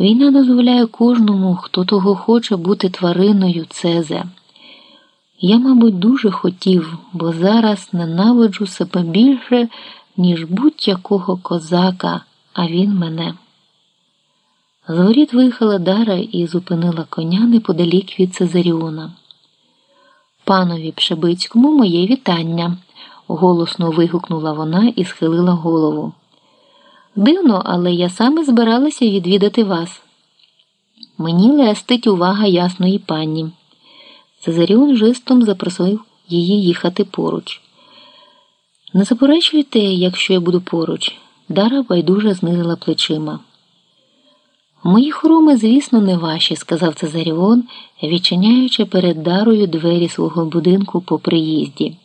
Війна дозволяє кожному, хто того хоче бути твариною Цезе. Я, мабуть, дуже хотів, бо зараз ненавиджу себе більше, ніж будь-якого козака, а він мене. З воріт виїхала Дара і зупинила коня неподалік від Цезаріона. Панові Пшебицькому моє вітання, голосно вигукнула вона і схилила голову. Дивно, але я саме збиралася відвідати вас. Мені лестить увага ясної пані. Цезаріон жестом запросив її їхати поруч. Не заперечуйте, якщо я буду поруч. Дара байдуже знизила плечима. Мої хороми, звісно, не ваші, сказав Цезаріон, відчиняючи перед дарою двері свого будинку по приїзді.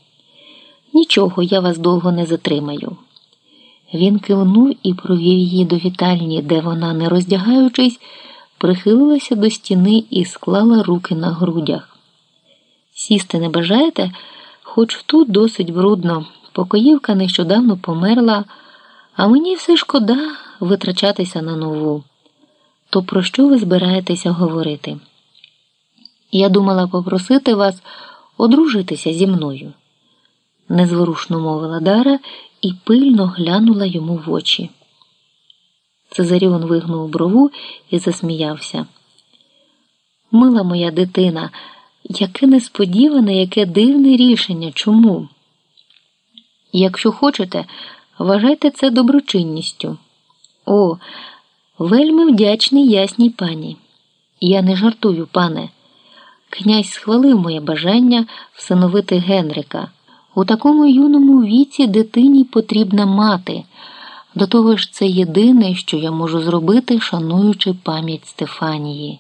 Нічого, я вас довго не затримаю. Він кивнув і провів її до вітальні, де вона, не роздягаючись, прихилилася до стіни і склала руки на грудях. Сісти не бажаєте, хоч тут досить брудно. Покоївка нещодавно померла, а мені все шкода витрачатися на нову. То про що ви збираєтеся говорити? Я думала попросити вас одружитися зі мною, незворушно мовила Дара і пильно глянула йому в очі. Цезаріон вигнув брову і засміявся. Мила моя дитина, яке несподіване, яке дивне рішення. Чому? Якщо хочете, вважайте це доброчинністю. О, вельми вдячний ясній пані. Я не жартую, пане. Князь схвалив моє бажання всиновити Генрика. У такому юному віці дитині потрібна мати. До того ж, це єдине, що я можу зробити, шануючи пам'ять Стефанії.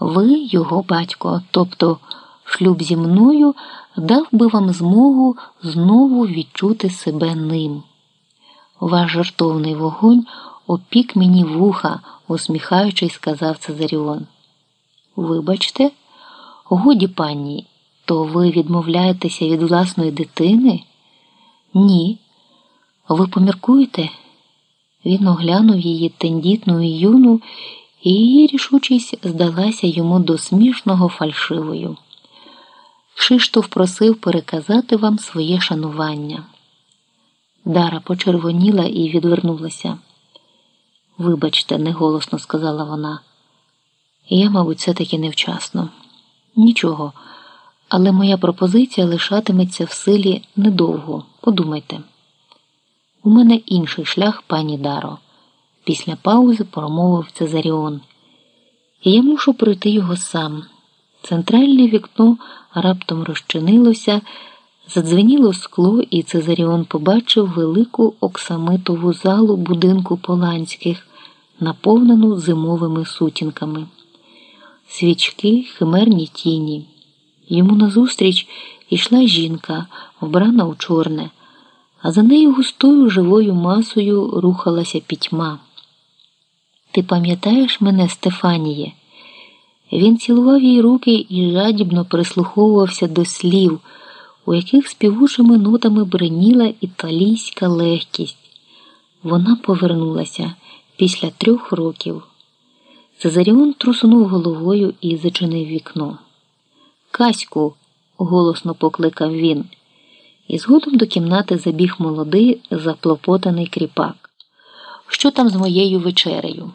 Ви, його батько, тобто шлюб зі мною, дав би вам змогу знову відчути себе ним. Ваш жартовний вогонь опік мені вуха, усміхаючись, сказав Цезаріон. Вибачте, годі пані. То ви відмовляєтеся від власної дитини? Ні. Ви поміркуєте? Він оглянув її тендітну і юну, і її рішучість здалася йому до смішного фальшивою. Кшиштоф просив переказати вам своє шанування. Дара почервоніла і відвернулася. Вибачте, неголосно сказала вона. Я, мабуть, все таки невчасно. Нічого. Але моя пропозиція лишатиметься в силі недовго. Подумайте. У мене інший шлях, пані Даро, після паузи промовив Цезаріон. Я мушу пройти його сам. Центральне вікно раптом розчинилося, задзвеніло скло, і Цезаріон побачив велику оксамитову залу будинку Поланських, наповнену зимовими сутінками. Свічки, химерні тіні. Йому назустріч йшла жінка, вбрана у чорне, а за нею густою живою масою рухалася пітьма. Ти пам'ятаєш мене, Стефаніє? Він цілував їй руки і жадібно прислуховувався до слів, у яких співучими нотами бреніла італійська легкість. Вона повернулася після трьох років. Цезаріон трусунув головою і зачинив вікно. Каську, голосно покликав він, і згодом до кімнати забіг молодий заплопотаний кріпак. Що там з моєю вечерею?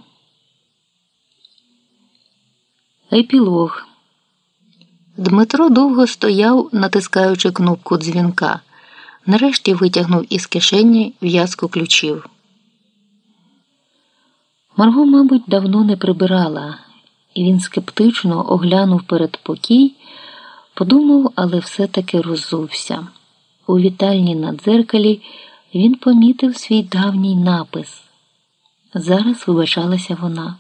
Епілог. Дмитро довго стояв, натискаючи кнопку дзвінка. Нарешті витягнув із кишені в'язку ключів. Марго, мабуть, давно не прибирала, і він скептично оглянув передпокій, подумав, але все-таки роззувся. У вітальні на дзеркалі він помітив свій давній напис. Зараз вибачалася вона.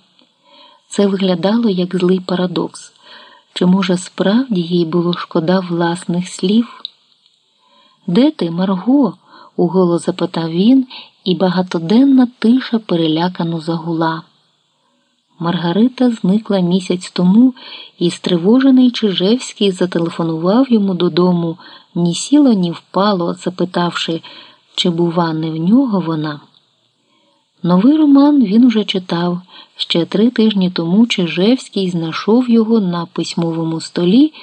Це виглядало як злий парадокс. Чи, може, справді їй було шкода власних слів? Де ти, Марго? уголос запитав він, і багатоденна тиша перелякано загула. Маргарита зникла місяць тому, і стривожений Чижевський зателефонував йому додому, ні сіло, ні впало, запитавши, чи, бува, не в нього вона. Новий роман він уже читав. Ще три тижні тому Чижевський знайшов його на письмовому столі.